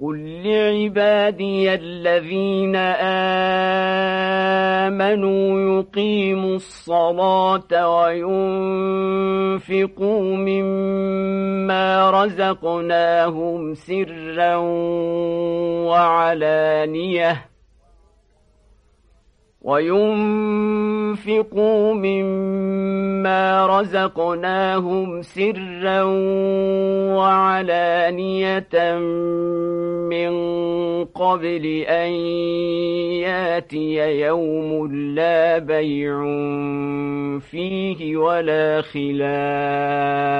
قل لعبادي الذين آمنوا يقيموا الصلاة وينفقوا مما رزقناهم سرا وعلانيه وينفقوا مما رزقناهم سرا وعلانية من قبل أن ياتي يوم لا بيع فيه ولا خلال